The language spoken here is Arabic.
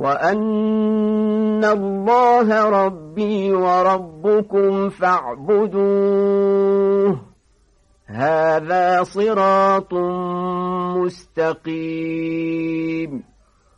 وأن الله ربي وربكم فاعبدوه. هذا صراط مستقيم.